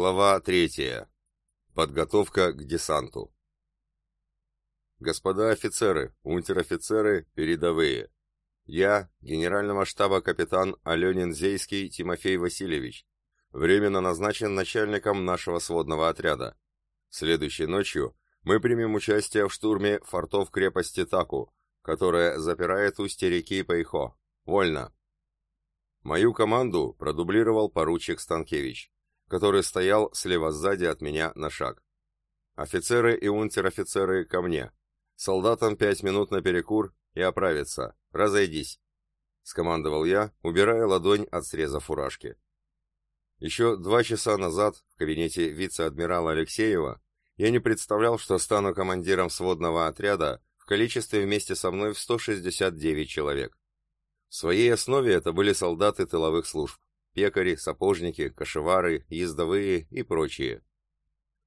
Глава третья. Подготовка к десанту. Господа офицеры, унтер-офицеры, передовые. Я, генерального штаба капитан Аленин Зейский Тимофей Васильевич, временно назначен начальником нашего сводного отряда. Следующей ночью мы примем участие в штурме фортов крепости Таку, которая запирает устье реки Пайхо. Вольно. Мою команду продублировал поручик Станкевич, который стоял слева сзади от меня на шаг. Офицеры и унтер-офицеры ко мне. Солдатам пять минут на перекур и оправиться. Разойдись. Скомандовал я, убирая ладонь от среза фуражки. Еще два часа назад в кабинете вице-адмирала Алексеева я не представлял, что стану командиром сводного отряда в количестве вместе со мной в 169 человек. В своей основе это были солдаты тыловых служб, пекари, сапожники, кошевары, ездовые и прочие.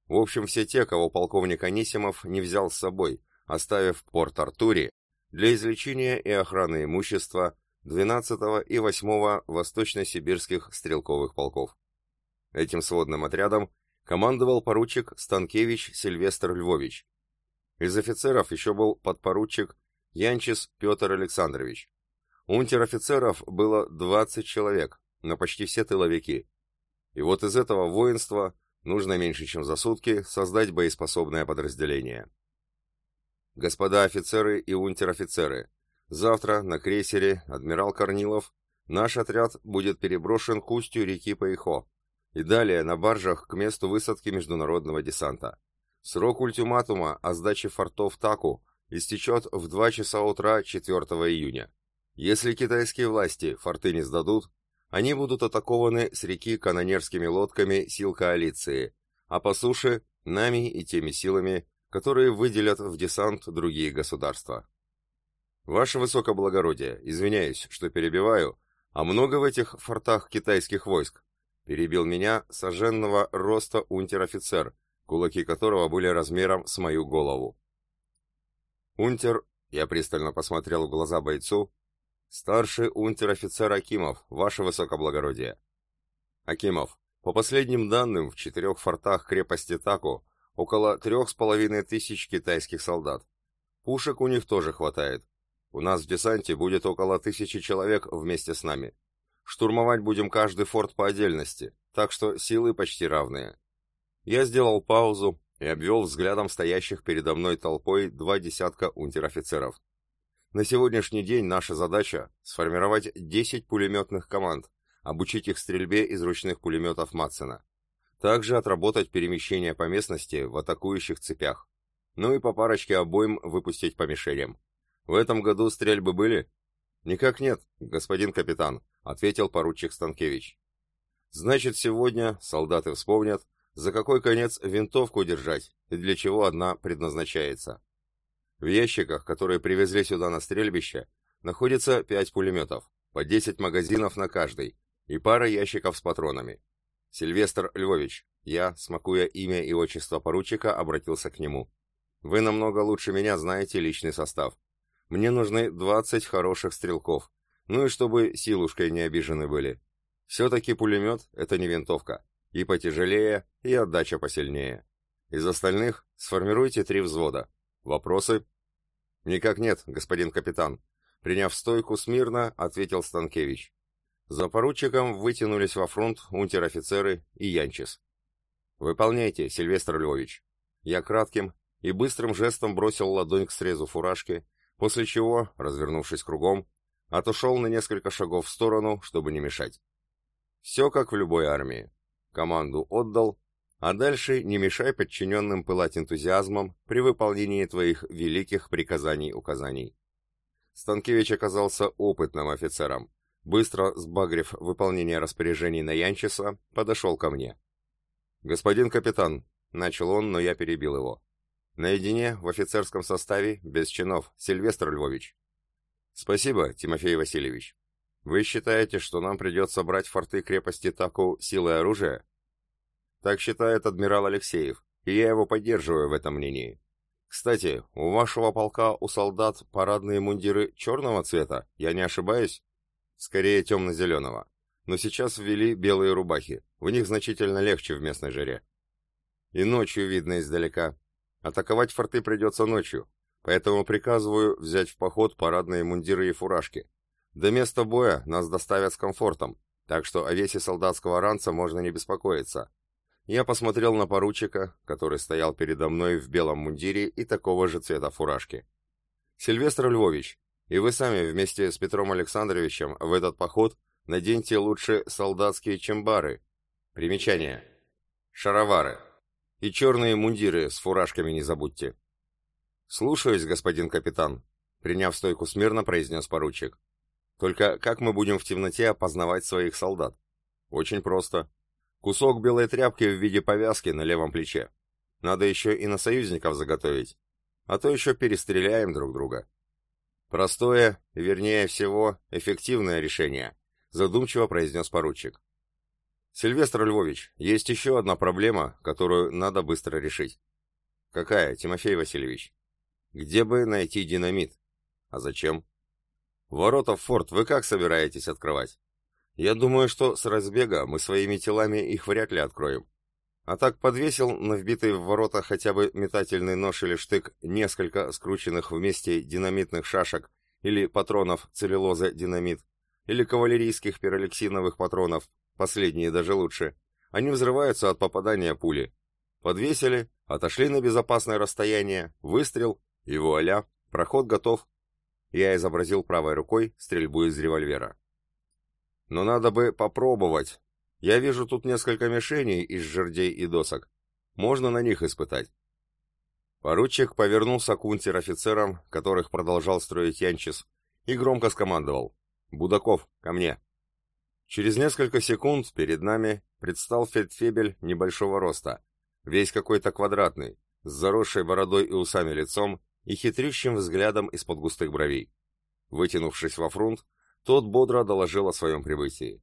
В общем, все те, кого полковник Анисимов не взял с собой, оставив Порт-Артуре для излечения и охраны имущества 12-го и 8-го Восточно-Сибирских стрелковых полков. Этим сводным отрядом командовал поручик Станкевич Сильвестр Львович. Из офицеров еще был подпоручик Янчис Петр Александрович. Унтер-офицеров было 20 человек, но почти все тыловики. И вот из этого воинства нужно меньше, чем за сутки, создать боеспособное подразделение. Господа офицеры и унтер-офицеры, завтра на крейсере «Адмирал Корнилов» наш отряд будет переброшен к устью реки Пайхо и далее на баржах к месту высадки международного десанта. Срок ультиматума о сдаче фортов Таку истечет в 2 часа утра 4 июня. Если китайские власти форты не сдадут, они будут атакованы с реки канонерскими лодками сил коалиции, а по суше – нами и теми силами, которые выделят в десант другие государства. Ваше Высокоблагородие, извиняюсь, что перебиваю, а много в этих фортах китайских войск? Перебил меня сожженного роста унтер-офицер, кулаки которого были размером с мою голову. Унтер, я пристально посмотрел в глаза бойцу, Старший унтер-офицер Акимов, ваше высокоблагородие. Акимов, по последним данным, в четырех фортах крепости Таку около трех с половиной тысяч китайских солдат. Пушек у них тоже хватает. У нас в десанте будет около тысячи человек вместе с нами. Штурмовать будем каждый форт по отдельности, так что силы почти равные. Я сделал паузу и обвел взглядом стоящих передо мной толпой два десятка унтер-офицеров. На сегодняшний день наша задача – сформировать 10 пулеметных команд, обучить их стрельбе из ручных пулеметов Матсена. Также отработать перемещение по местности в атакующих цепях. Ну и по парочке обоим выпустить по мишеням. В этом году стрельбы были? Никак нет, господин капитан, ответил поручик Станкевич. Значит, сегодня солдаты вспомнят, за какой конец винтовку держать и для чего одна предназначается. В ящиках, которые привезли сюда на стрельбище, находится 5 пулеметов, по 10 магазинов на каждый, и пара ящиков с патронами. Сильвестр Львович, я, смакуя имя и отчество поручика, обратился к нему. Вы намного лучше меня знаете личный состав. Мне нужны 20 хороших стрелков, ну и чтобы силушкой не обижены были. Все-таки пулемет — это не винтовка. И потяжелее, и отдача посильнее. Из остальных сформируйте три взвода. Вопросы? «Никак нет, господин капитан», — приняв стойку смирно, ответил Станкевич. За поручиком вытянулись во фронт унтер-офицеры и Янчис. «Выполняйте, Сильвестр Львович». Я кратким и быстрым жестом бросил ладонь к срезу фуражки, после чего, развернувшись кругом, отошел на несколько шагов в сторону, чтобы не мешать. Все как в любой армии. Команду отдал, а дальше не мешай подчиненным пылать энтузиазмом при выполнении твоих великих приказаний-указаний. Станкевич оказался опытным офицером. Быстро сбагрив выполнение распоряжений на Янчеса, подошел ко мне. «Господин капитан», — начал он, но я перебил его. «Наедине, в офицерском составе, без чинов, Сильвестр Львович». «Спасибо, Тимофей Васильевич. Вы считаете, что нам придется брать форты крепости Таку силой оружия?» Так считает адмирал Алексеев, и я его поддерживаю в этом мнении. Кстати, у вашего полка у солдат парадные мундиры черного цвета, я не ошибаюсь? Скорее темно-зеленого. но сейчас ввели белые рубахи, в них значительно легче в местной жаре. И ночью видно издалека. Атаковать форты придется ночью, поэтому приказываю взять в поход парадные мундиры и фуражки. До места боя нас доставят с комфортом, так что о весе солдатского ранца можно не беспокоиться. Я посмотрел на поручика, который стоял передо мной в белом мундире и такого же цвета фуражки. «Сильвестр Львович, и вы сами вместе с Петром Александровичем в этот поход наденьте лучше солдатские чембары. Примечание. Шаровары. И черные мундиры с фуражками не забудьте». «Слушаюсь, господин капитан», — приняв стойку смирно, произнес поручик. «Только как мы будем в темноте опознавать своих солдат?» «Очень просто. Кусок белой тряпки в виде повязки на левом плече. Надо еще и на союзников заготовить. А то еще перестреляем друг друга. Простое, вернее всего, эффективное решение, задумчиво произнес поручик. Сильвестр Львович, есть еще одна проблема, которую надо быстро решить. Какая, Тимофей Васильевич? Где бы найти динамит? А зачем? Ворота в форт вы как собираетесь открывать? Я думаю, что с разбега мы своими телами их вряд ли откроем. А так подвесил на вбитый в ворота хотя бы метательный нож или штык несколько скрученных вместе динамитных шашек или патронов целлюлоза динамит, или кавалерийских пиролексиновых патронов, последние даже лучше. Они взрываются от попадания пули. Подвесили, отошли на безопасное расстояние, выстрел, и вуаля, проход готов. Я изобразил правой рукой стрельбу из револьвера. Но надо бы попробовать. Я вижу тут несколько мишеней из жердей и досок. Можно на них испытать. Поручик повернулся к унтер-офицерам, которых продолжал строить Янчис, и громко скомандовал. «Будаков, ко мне!» Через несколько секунд перед нами предстал фельдфебель небольшого роста, весь какой-то квадратный, с заросшей бородой и усами лицом и хитрющим взглядом из-под густых бровей. Вытянувшись во фронт, тот бодро доложил о своем прибытии.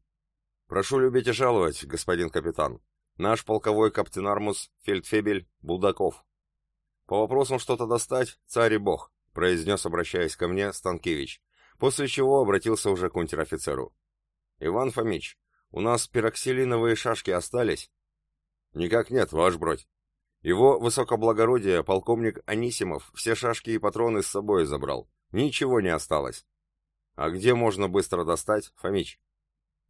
«Прошу любить и жаловать, господин капитан. Наш полковой каптенармус Фельдфебель Булдаков». «По вопросам что-то достать, царь и бог», — произнес, обращаясь ко мне, Станкевич, после чего обратился уже к унтер-офицеру. «Иван Фомич, у нас пироксилиновые шашки остались?» «Никак нет, ваш бродь. Его высокоблагородие, полковник Анисимов, все шашки и патроны с собой забрал. Ничего не осталось. А где можно быстро достать, Фомич?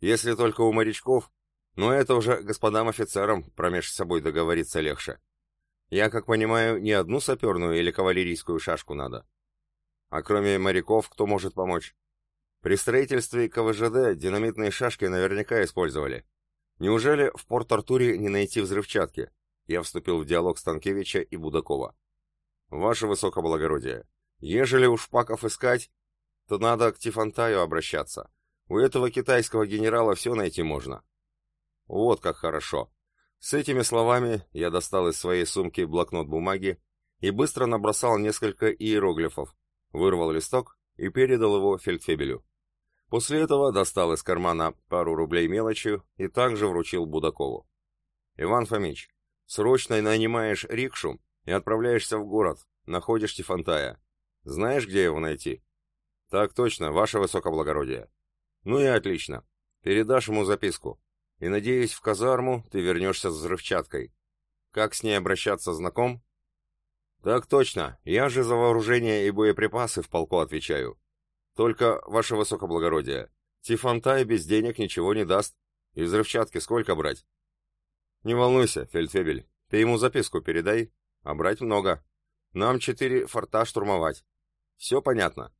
Если только у морячков, но это уже господам офицерам промеж собой договориться легче. Я, как понимаю, не одну саперную или кавалерийскую шашку надо. А кроме моряков, кто может помочь? При строительстве КВЖД динамитные шашки наверняка использовали. Неужели в Порт-Артуре не найти взрывчатки? Я вступил в диалог Станкевича и Будакова. Ваше высокоблагородие, ежели у шпаков искать, то надо к Тифантаю обращаться. У этого китайского генерала все найти можно. Вот как хорошо. С этими словами я достал из своей сумки блокнот бумаги и быстро набросал несколько иероглифов, вырвал листок и передал его фельдфебелю. После этого достал из кармана пару рублей мелочью и также вручил Будакову. «Иван Фомич, срочно нанимаешь рикшу и отправляешься в город, находишь Тифантая. Знаешь, где его найти?» «Так точно, ваше высокоблагородие». «Ну и отлично. Передашь ему записку. И, надеюсь, в казарму ты вернешься с взрывчаткой. Как с ней обращаться, знаком?» «Так точно. Я же за вооружение и боеприпасы в полку отвечаю. Только, ваше высокоблагородие, Тифантай без денег ничего не даст. И взрывчатки сколько брать?» «Не волнуйся, Фельдфебель. Ты ему записку передай. А брать много. Нам четыре форта штурмовать. Все понятно?»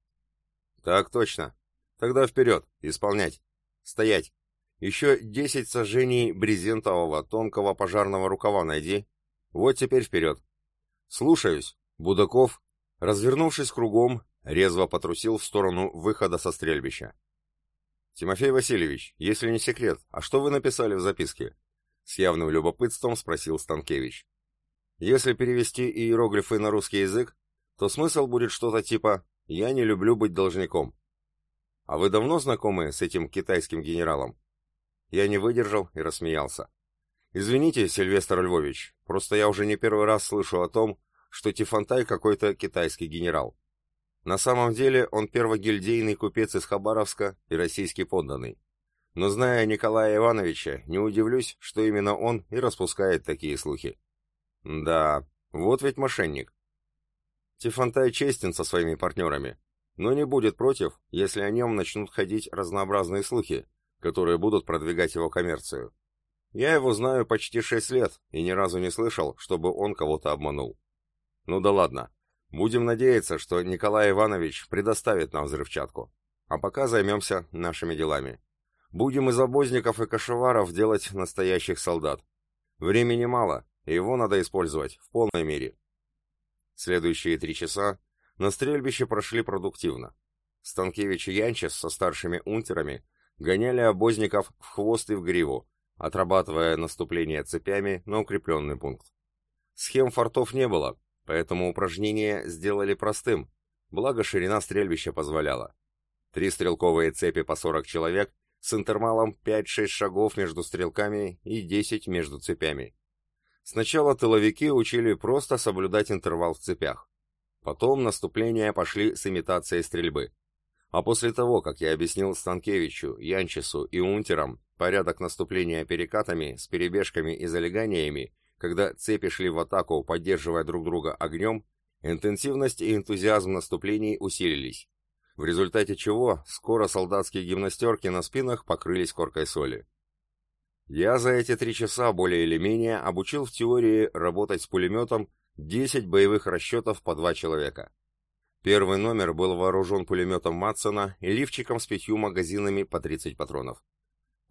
«Так точно. Тогда вперед, исполнять. Стоять. Еще десять сожжений брезентового тонкого пожарного рукава найди. Вот теперь вперед. Слушаюсь. Будаков, развернувшись кругом, резво потрусил в сторону выхода со стрельбища. «Тимофей Васильевич, если не секрет, а что вы написали в записке?» С явным любопытством спросил Станкевич. «Если перевести иероглифы на русский язык, то смысл будет что-то типа я не люблю быть должником. А вы давно знакомы с этим китайским генералом? Я не выдержал и рассмеялся. Извините, Сильвестр Львович, просто я уже не первый раз слышу о том, что Тифантай какой-то китайский генерал. На самом деле он первогильдейный купец из Хабаровска и российский подданный. но зная Николая Ивановича, не удивлюсь, что именно он и распускает такие слухи. Да, вот ведь мошенник. Тифантай честен со своими партнерами, но не будет против, если о нем начнут ходить разнообразные слухи, которые будут продвигать его коммерцию. Я его знаю почти шесть лет и ни разу не слышал, чтобы он кого-то обманул. Ну да ладно. Будем надеяться, что Николай Иванович предоставит нам взрывчатку. А пока займемся нашими делами. Будем из обозников и кошеваров делать настоящих солдат. Времени мало, и его надо использовать в полной мере. Следующие три часа на стрельбище прошли продуктивно. Станкевич и Янчес со старшими унтерами гоняли обозников в хвост и в гриву, отрабатывая наступление цепями на укрепленный пункт. Схем фортов не было, поэтому упражнение сделали простым, благо ширина стрельбища позволяла. Три стрелковые цепи по 40 человек с интервалом 5-6 шагов между стрелками и 10 между цепями. Сначала тыловики учили просто соблюдать интервал в цепях. Потом наступления пошли с имитацией стрельбы. А после того, как я объяснил Станкевичу, Янчесу и Унтерам порядок наступления перекатами с перебежками и залеганиями, когда цепи шли в атаку, поддерживая друг друга огнем, интенсивность и энтузиазм наступлений усилились. В результате чего скоро солдатские гимнастерки на спинах покрылись коркой соли. Я за эти три часа более или менее обучил в теории работать с пулеметом 10 боевых расчетов по два человека. Первый номер был вооружен пулеметом Матсона и лифчиком с пятью магазинами по 30 патронов.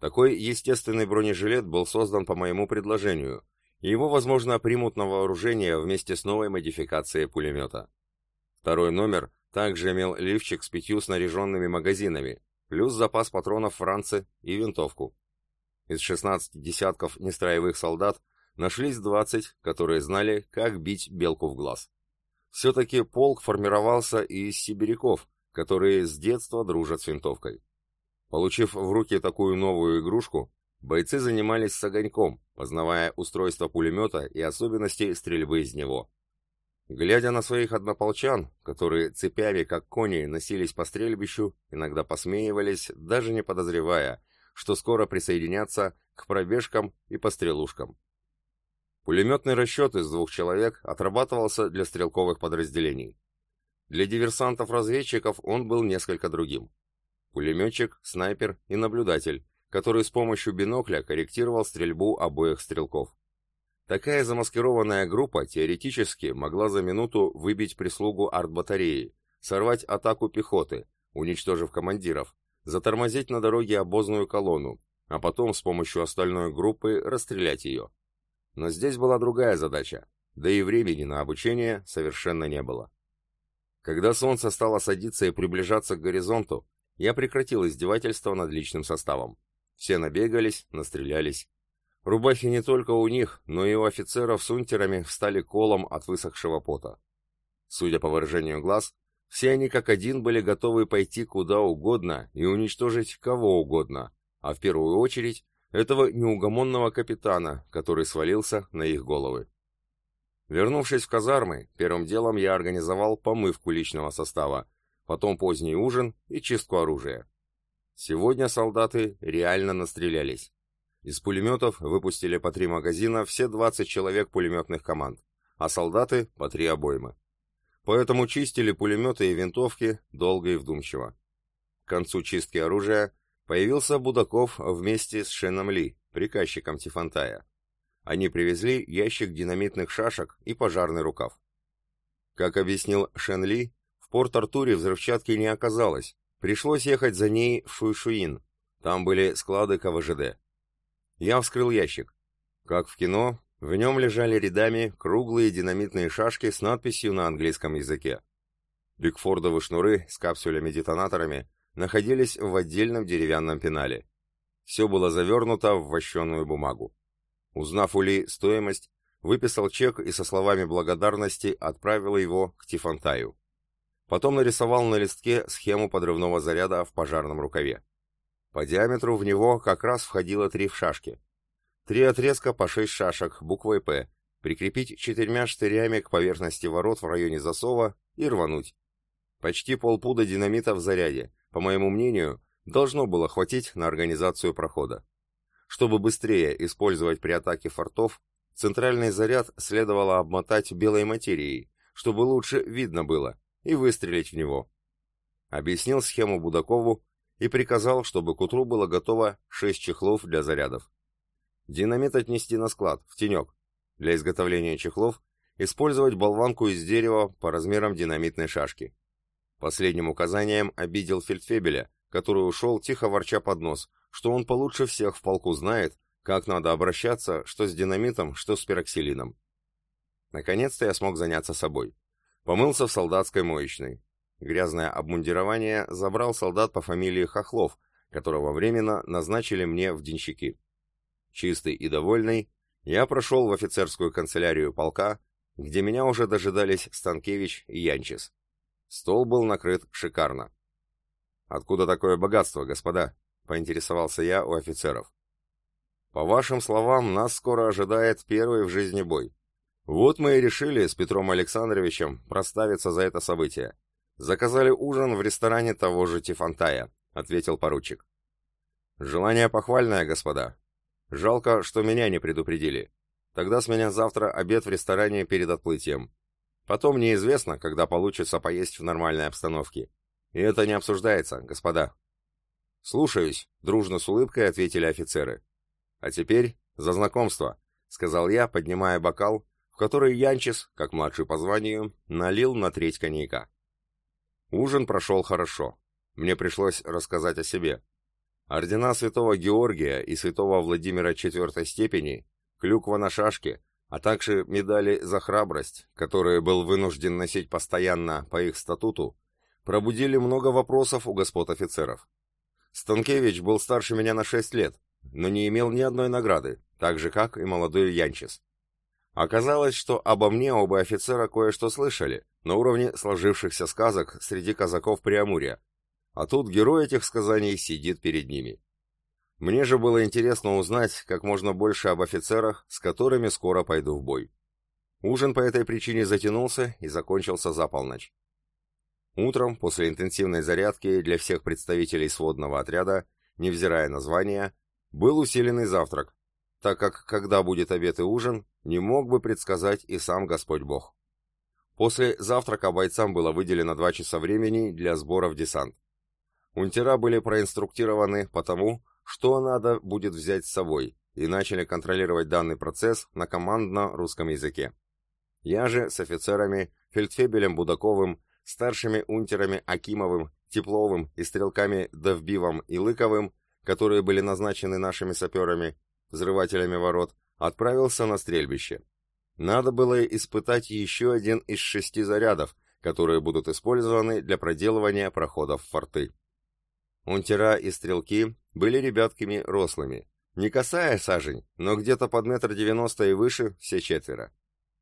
Такой естественный бронежилет был создан по моему предложению, и его, возможно, примут на вооружение вместе с новой модификацией пулемета. Второй номер также имел лифчик с пятью снаряженными магазинами, плюс запас патронов Франции и винтовку. Из 16 десятков нестроевых солдат нашлись 20, которые знали, как бить белку в глаз. Все-таки полк формировался из сибиряков, которые с детства дружат с винтовкой. Получив в руки такую новую игрушку, бойцы занимались с огоньком, познавая устройство пулемета и особенности стрельбы из него. Глядя на своих однополчан, которые цепями, как кони, носились по стрельбищу, иногда посмеивались, даже не подозревая, что скоро присоединятся к пробежкам и пострелушкам. Пулеметный расчет из двух человек отрабатывался для стрелковых подразделений. Для диверсантов-разведчиков он был несколько другим. Пулеметчик, снайпер и наблюдатель, который с помощью бинокля корректировал стрельбу обоих стрелков. Такая замаскированная группа теоретически могла за минуту выбить прислугу артбатареи, сорвать атаку пехоты, уничтожив командиров, затормозить на дороге обозную колонну, а потом с помощью остальной группы расстрелять ее. Но здесь была другая задача, да и времени на обучение совершенно не было. Когда солнце стало садиться и приближаться к горизонту, я прекратил издевательство над личным составом. Все набегались, настрелялись. Рубахи не только у них, но и у офицеров с унтерами встали колом от высохшего пота. Судя по выражению глаз, все они как один были готовы пойти куда угодно и уничтожить кого угодно, а в первую очередь этого неугомонного капитана, который свалился на их головы. Вернувшись в казармы, первым делом я организовал помывку личного состава, потом поздний ужин и чистку оружия. Сегодня солдаты реально настрелялись. Из пулеметов выпустили по три магазина все 20 человек пулеметных команд, а солдаты по три обоймы поэтому чистили пулеметы и винтовки долго и вдумчиво. К концу чистки оружия появился Будаков вместе с Шеном Ли, приказчиком Тифантая. Они привезли ящик динамитных шашек и пожарный рукав. Как объяснил Шен Ли, в Порт-Артуре взрывчатки не оказалось, пришлось ехать за ней в Шуйшуин, там были склады КВЖД. Я вскрыл ящик. Как в кино, в нем лежали рядами круглые динамитные шашки с надписью на английском языке. Бигфордовы шнуры с капсулями-детонаторами находились в отдельном деревянном пенале. Все было завернуто в вощеную бумагу. Узнав у Ли стоимость, выписал чек и со словами благодарности отправил его к Тифантаю. Потом нарисовал на листке схему подрывного заряда в пожарном рукаве. По диаметру в него как раз входило три в шашки. Три отрезка по шесть шашек, буквой «П», прикрепить четырьмя штырями к поверхности ворот в районе засова и рвануть. Почти полпуда динамита в заряде. По моему мнению, должно было хватить на организацию прохода. Чтобы быстрее использовать при атаке фортов, центральный заряд следовало обмотать белой материей, чтобы лучше видно было, и выстрелить в него. Объяснил схему Будакову и приказал, чтобы к утру было готово 6 чехлов для зарядов. Динамит отнести на склад, в тенек. Для изготовления чехлов использовать болванку из дерева по размерам динамитной шашки. Последним указанием обидел фельдфебеля, который ушел, тихо ворча под нос, что он получше всех в полку знает, как надо обращаться что с динамитом, что с пероксилином. Наконец-то я смог заняться собой. Помылся в солдатской моечной. Грязное обмундирование забрал солдат по фамилии Хохлов, которого временно назначили мне в денщики. Чистый и довольный, я прошел в офицерскую канцелярию полка, где меня уже дожидались Станкевич и Янчис. Стол был накрыт шикарно. «Откуда такое богатство, господа?» — поинтересовался я у офицеров. «По вашим словам, нас скоро ожидает первый в жизни бой. Вот мы и решили с Петром Александровичем проставиться за это событие. Заказали ужин в ресторане того же Тифантая», — ответил поручик. «Желание похвальное, господа. Жалко, что меня не предупредили. Тогда с меня завтра обед в ресторане перед отплытием. Потом неизвестно, когда получится поесть в нормальной обстановке. И это не обсуждается, господа. Слушаюсь, дружно с улыбкой ответили офицеры. А теперь за знакомство, сказал я, поднимая бокал, в который Янчис, как младший по званию, налил на треть коньяка. Ужин прошел хорошо. Мне пришлось рассказать о себе. Ордена святого Георгия и святого Владимира четвертой степени клюква на шашке, а также медали за храбрость, которые был вынужден носить постоянно по их статуту, пробудили много вопросов у господ офицеров. Станкевич был старше меня на шесть лет, но не имел ни одной награды, так же, как и молодой Янчис. Оказалось, что обо мне оба офицера кое-что слышали, на уровне сложившихся сказок среди казаков Преамурья, а тут герой этих сказаний сидит перед ними. Мне же было интересно узнать как можно больше об офицерах, с которыми скоро пойду в бой. Ужин по этой причине затянулся и закончился за полночь. Утром, после интенсивной зарядки для всех представителей сводного отряда, невзирая на звание, был усиленный завтрак, так как, когда будет обед и ужин, не мог бы предсказать и сам Господь Бог. После завтрака бойцам было выделено два часа времени для сбора в десант. Унтера были проинструктированы по тому, что надо будет взять с собой, и начали контролировать данный процесс на командно-русском языке. Я же с офицерами, фельдфебелем Будаковым, старшими унтерами Акимовым, Тепловым и стрелками Довбивом и Лыковым, которые были назначены нашими саперами, взрывателями ворот, отправился на стрельбище. Надо было испытать еще один из шести зарядов, которые будут использованы для проделывания проходов в форты. Унтера и стрелки были ребятками рослыми. Не касая сажень, но где-то под метр девяносто и выше все четверо.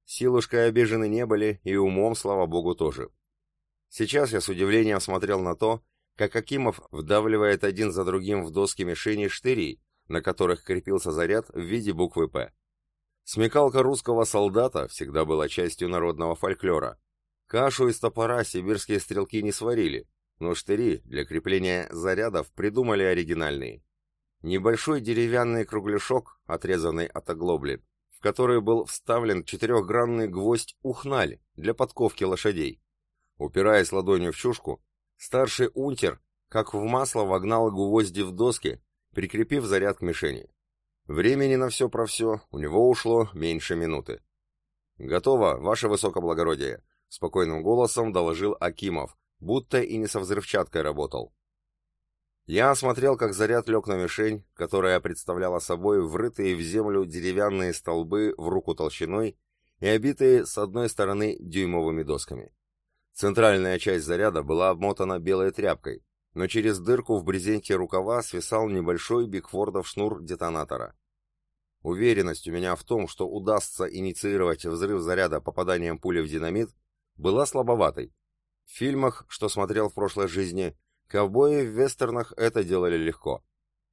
Силушкой обижены не были, и умом, слава богу, тоже. Сейчас я с удивлением смотрел на то, как Акимов вдавливает один за другим в доски мишени штыри, на которых крепился заряд в виде буквы «П». Смекалка русского солдата всегда была частью народного фольклора. Кашу из топора сибирские стрелки не сварили, но штыри для крепления зарядов придумали оригинальные. Небольшой деревянный кругляшок, отрезанный от оглобли, в который был вставлен четырехгранный гвоздь ухналь для подковки лошадей. Упираясь ладонью в чушку, старший унтер, как в масло, вогнал гвозди в доски, прикрепив заряд к мишени. Времени на все про все у него ушло меньше минуты. «Готово, ваше высокоблагородие», — спокойным голосом доложил Акимов, будто и не со взрывчаткой работал. Я осмотрел, как заряд лег на мишень, которая представляла собой врытые в землю деревянные столбы в руку толщиной и обитые с одной стороны дюймовыми досками. Центральная часть заряда была обмотана белой тряпкой, но через дырку в брезенте рукава свисал небольшой Бигфордов шнур детонатора. Уверенность у меня в том, что удастся инициировать взрыв заряда попаданием пули в динамит, была слабоватой, в фильмах, что смотрел в прошлой жизни, ковбои в вестернах это делали легко.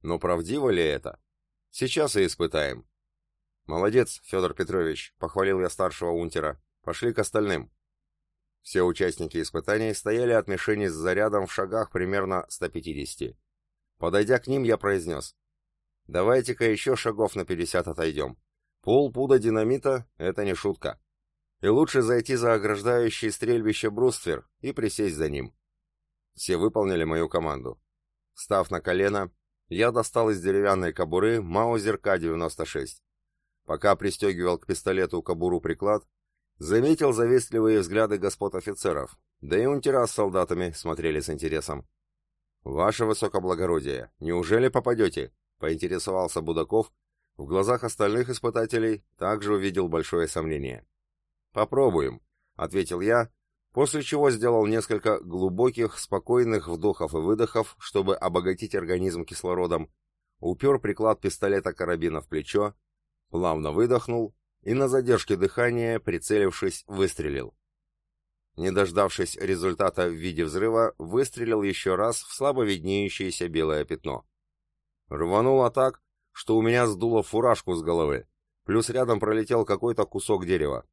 Но правдиво ли это? Сейчас и испытаем. Молодец, Федор Петрович, похвалил я старшего унтера. Пошли к остальным. Все участники испытаний стояли от мишени с зарядом в шагах примерно 150. Подойдя к ним, я произнес. «Давайте-ка еще шагов на пятьдесят отойдем. Полпуда динамита — это не шутка. И лучше зайти за ограждающий стрельбище бруствер и присесть за ним». Все выполнили мою команду. Став на колено, я достал из деревянной кобуры Маузер К-96. Пока пристегивал к пистолету кобуру приклад, заметил завистливые взгляды господ офицеров, да и унтера с солдатами смотрели с интересом. «Ваше высокоблагородие, неужели попадете?» — поинтересовался Будаков. В глазах остальных испытателей также увидел большое сомнение. «Попробуем», — ответил я, после чего сделал несколько глубоких, спокойных вдохов и выдохов, чтобы обогатить организм кислородом, упер приклад пистолета-карабина в плечо, плавно выдохнул и на задержке дыхания, прицелившись, выстрелил. Не дождавшись результата в виде взрыва, выстрелил еще раз в слабо виднеющееся белое пятно. Рвануло так, что у меня сдуло фуражку с головы, плюс рядом пролетел какой-то кусок дерева.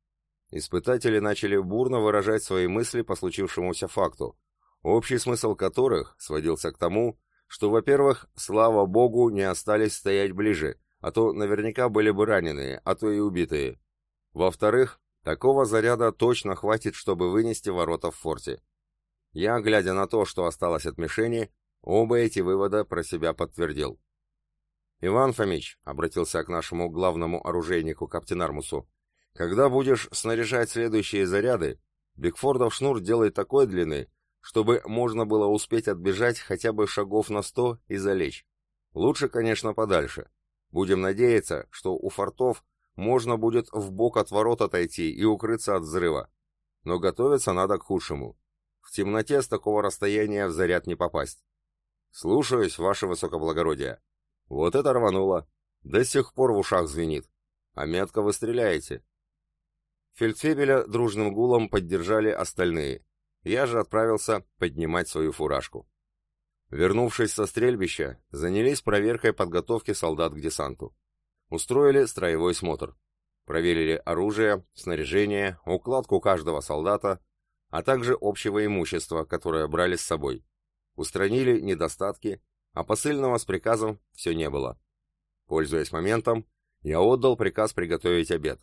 Испытатели начали бурно выражать свои мысли по случившемуся факту, общий смысл которых сводился к тому, что, во-первых, слава богу, не остались стоять ближе, а то наверняка были бы раненые, а то и убитые. Во-вторых, такого заряда точно хватит, чтобы вынести ворота в форте. Я, глядя на то, что осталось от мишени, оба эти вывода про себя подтвердил. «Иван Фомич», — обратился к нашему главному оружейнику Каптенармусу, когда будешь снаряжать следующие заряды, Бигфордов шнур делай такой длины, чтобы можно было успеть отбежать хотя бы шагов на сто и залечь. Лучше, конечно, подальше. Будем надеяться, что у фортов можно будет в бок от ворот отойти и укрыться от взрыва. Но готовиться надо к худшему. В темноте с такого расстояния в заряд не попасть. Слушаюсь, ваше высокоблагородие. Вот это рвануло. До сих пор в ушах звенит. А метко вы стреляете. Фельдфебеля дружным гулом поддержали остальные. Я же отправился поднимать свою фуражку. Вернувшись со стрельбища, занялись проверкой подготовки солдат к десанту. Устроили строевой смотр. Проверили оружие, снаряжение, укладку каждого солдата, а также общего имущества, которое брали с собой. Устранили недостатки, а посыльного с приказом все не было. Пользуясь моментом, я отдал приказ приготовить обед.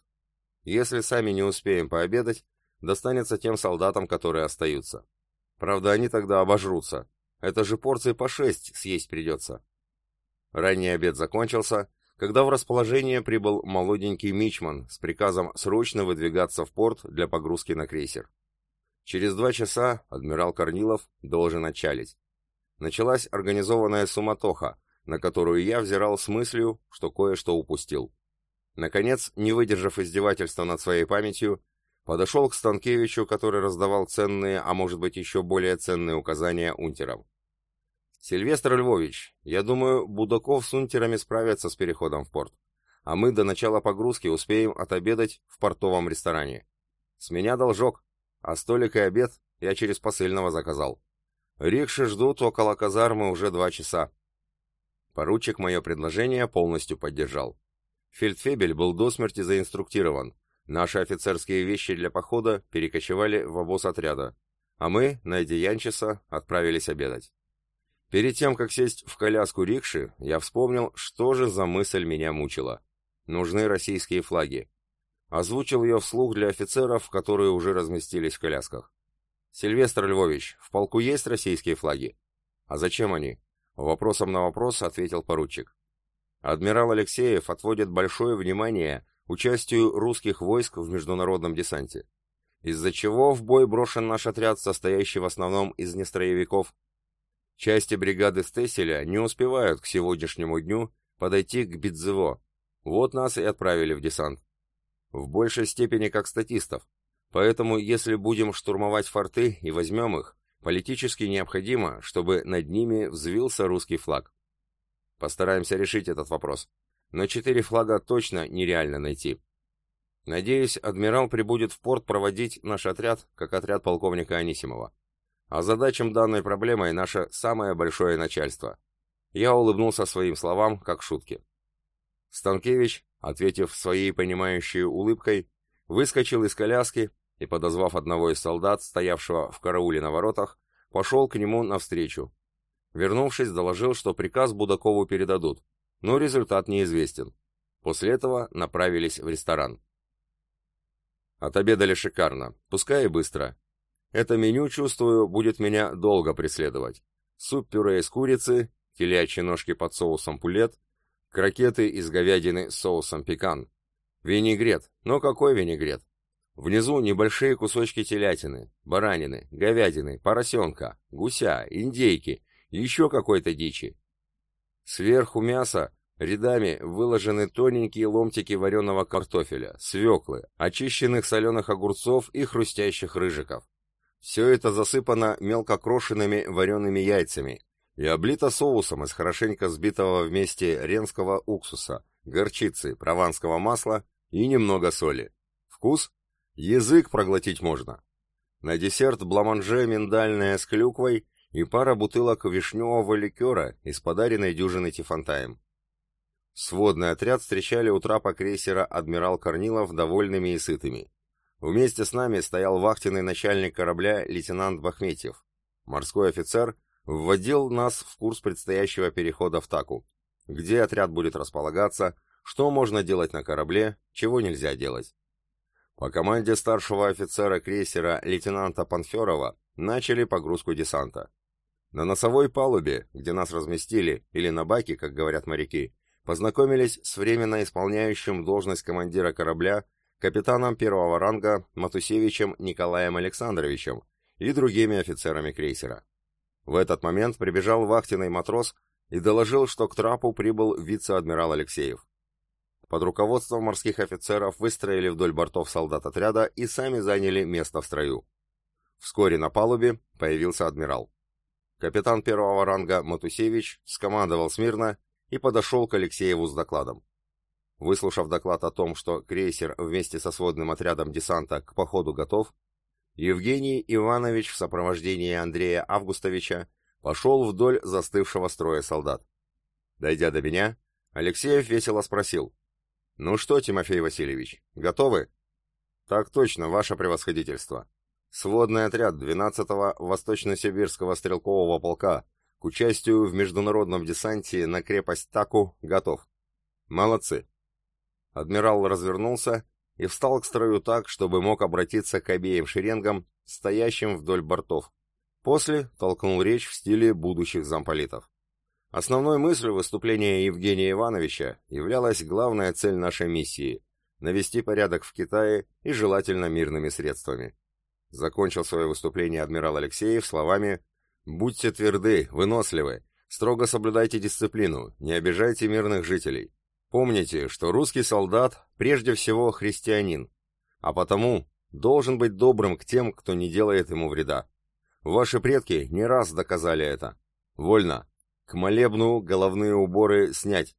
Если сами не успеем пообедать, достанется тем солдатам, которые остаются. Правда, они тогда обожрутся. Это же порции по шесть съесть придется. Ранний обед закончился, когда в расположение прибыл молоденький мичман с приказом срочно выдвигаться в порт для погрузки на крейсер. Через два часа адмирал Корнилов должен отчалить. Началась организованная суматоха, на которую я взирал с мыслью, что кое-что упустил. Наконец, не выдержав издевательства над своей памятью, подошел к Станкевичу, который раздавал ценные, а может быть еще более ценные указания унтерам. «Сильвестр Львович, я думаю, Будаков с унтерами справятся с переходом в порт, а мы до начала погрузки успеем отобедать в портовом ресторане. С меня должок, а столик и обед я через посыльного заказал. Рикши ждут около казармы уже два часа». Поручик мое предложение полностью поддержал. Фельдфебель был до смерти заинструктирован. Наши офицерские вещи для похода перекочевали в обоз отряда, а мы, найдя Янчеса, отправились обедать. Перед тем, как сесть в коляску рикши, я вспомнил, что же за мысль меня мучила. Нужны российские флаги. Озвучил ее вслух для офицеров, которые уже разместились в колясках. «Сильвестр Львович, в полку есть российские флаги?» «А зачем они?» Вопросом на вопрос ответил поручик. Адмирал Алексеев отводит большое внимание участию русских войск в международном десанте, из-за чего в бой брошен наш отряд, состоящий в основном из нестроевиков. Части бригады Стесселя не успевают к сегодняшнему дню подойти к Бидзево. Вот нас и отправили в десант. В большей степени как статистов. Поэтому, если будем штурмовать форты и возьмем их, политически необходимо, чтобы над ними взвился русский флаг. Постараемся решить этот вопрос. Но четыре флага точно нереально найти. Надеюсь, адмирал прибудет в порт проводить наш отряд, как отряд полковника Анисимова. А задачам данной проблемой наше самое большое начальство. Я улыбнулся своим словам, как шутки. Станкевич, ответив своей понимающей улыбкой, выскочил из коляски и, подозвав одного из солдат, стоявшего в карауле на воротах, пошел к нему навстречу, Вернувшись, доложил, что приказ Будакову передадут, но результат неизвестен. После этого направились в ресторан. Отобедали шикарно, пускай и быстро. Это меню, чувствую, будет меня долго преследовать. Суп-пюре из курицы, телячьи ножки под соусом пулет, крокеты из говядины с соусом пекан. Винегрет, но какой винегрет? Внизу небольшие кусочки телятины, баранины, говядины, поросенка, гуся, индейки, еще какой-то дичи. Сверху мяса рядами выложены тоненькие ломтики вареного картофеля, свеклы, очищенных соленых огурцов и хрустящих рыжиков. Все это засыпано мелко крошенными вареными яйцами и облито соусом из хорошенько сбитого вместе ренского уксуса, горчицы, прованского масла и немного соли. Вкус? Язык проглотить можно. На десерт бламанже миндальное с клюквой и пара бутылок вишневого ликера из подаренной дюжины Тифантаем. Сводный отряд встречали у трапа крейсера «Адмирал Корнилов» довольными и сытыми. Вместе с нами стоял вахтенный начальник корабля лейтенант Бахметьев. Морской офицер вводил нас в курс предстоящего перехода в Таку. Где отряд будет располагаться, что можно делать на корабле, чего нельзя делать. По команде старшего офицера крейсера лейтенанта Панферова начали погрузку десанта. На носовой палубе, где нас разместили, или на баке, как говорят моряки, познакомились с временно исполняющим должность командира корабля капитаном первого ранга Матусевичем Николаем Александровичем и другими офицерами крейсера. В этот момент прибежал вахтенный матрос и доложил, что к трапу прибыл вице-адмирал Алексеев под руководством морских офицеров выстроили вдоль бортов солдат отряда и сами заняли место в строю. Вскоре на палубе появился адмирал. Капитан первого ранга Матусевич скомандовал смирно и подошел к Алексееву с докладом. Выслушав доклад о том, что крейсер вместе со сводным отрядом десанта к походу готов, Евгений Иванович в сопровождении Андрея Августовича пошел вдоль застывшего строя солдат. Дойдя до меня, Алексеев весело спросил, «Ну что, Тимофей Васильевич, готовы?» «Так точно, ваше превосходительство. Сводный отряд 12-го Восточно-Сибирского стрелкового полка к участию в международном десанте на крепость Таку готов. Молодцы!» Адмирал развернулся и встал к строю так, чтобы мог обратиться к обеим шеренгам, стоящим вдоль бортов. После толкнул речь в стиле будущих замполитов. Основной мыслью выступления Евгения Ивановича являлась главная цель нашей миссии – навести порядок в Китае и желательно мирными средствами. Закончил свое выступление адмирал Алексеев словами «Будьте тверды, выносливы, строго соблюдайте дисциплину, не обижайте мирных жителей. Помните, что русский солдат прежде всего христианин, а потому должен быть добрым к тем, кто не делает ему вреда. Ваши предки не раз доказали это. Вольно, к молебну головные уборы снять.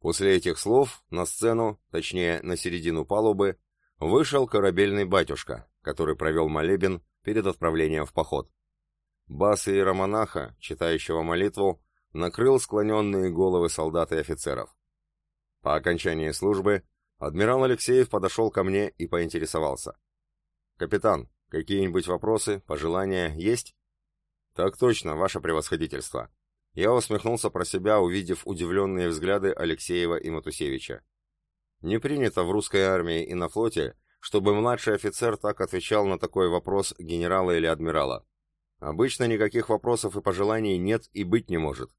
После этих слов на сцену, точнее на середину палубы, вышел корабельный батюшка, который провел молебен перед отправлением в поход. Бас иеромонаха, читающего молитву, накрыл склоненные головы солдат и офицеров. По окончании службы адмирал Алексеев подошел ко мне и поинтересовался. «Капитан, какие-нибудь вопросы, пожелания есть?» «Так точно, ваше превосходительство. Я усмехнулся про себя, увидев удивленные взгляды Алексеева и Матусевича. Не принято в русской армии и на флоте, чтобы младший офицер так отвечал на такой вопрос генерала или адмирала. Обычно никаких вопросов и пожеланий нет и быть не может.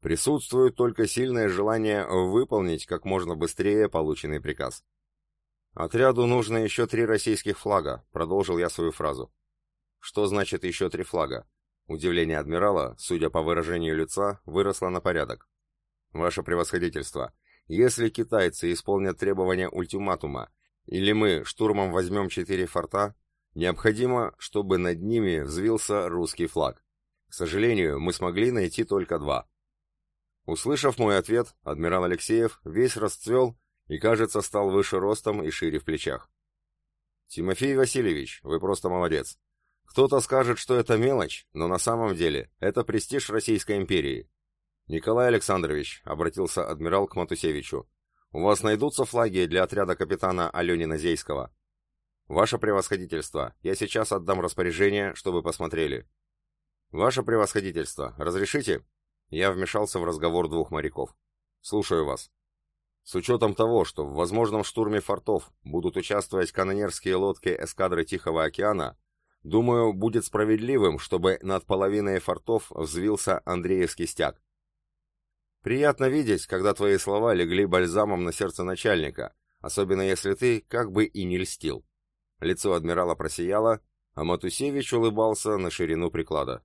Присутствует только сильное желание выполнить как можно быстрее полученный приказ. «Отряду нужно еще три российских флага», — продолжил я свою фразу. «Что значит еще три флага? Удивление адмирала, судя по выражению лица, выросло на порядок. «Ваше превосходительство, если китайцы исполнят требования ультиматума, или мы штурмом возьмем четыре форта, необходимо, чтобы над ними взвился русский флаг. К сожалению, мы смогли найти только два». Услышав мой ответ, адмирал Алексеев весь расцвел и, кажется, стал выше ростом и шире в плечах. «Тимофей Васильевич, вы просто молодец. Кто-то скажет, что это мелочь, но на самом деле это престиж Российской империи. Николай Александрович, обратился адмирал к Матусевичу, у вас найдутся флаги для отряда капитана Аленина Зейского? Ваше превосходительство, я сейчас отдам распоряжение, чтобы посмотрели. «Ваше превосходительство, разрешите?» Я вмешался в разговор двух моряков. «Слушаю вас». С учетом того, что в возможном штурме фортов будут участвовать канонерские лодки эскадры Тихого океана, думаю, будет справедливым, чтобы над половиной фортов взвился Андреевский стяг. Приятно видеть, когда твои слова легли бальзамом на сердце начальника, особенно если ты как бы и не льстил. Лицо адмирала просияло, а Матусевич улыбался на ширину приклада.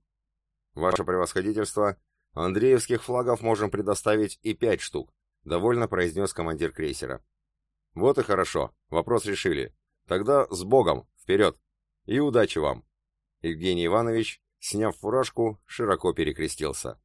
«Ваше превосходительство, Андреевских флагов можем предоставить и пять штук», довольно произнес командир крейсера. «Вот и хорошо, вопрос решили. Тогда с Богом, вперед! И удачи вам!» Евгений Иванович, сняв фуражку, широко перекрестился.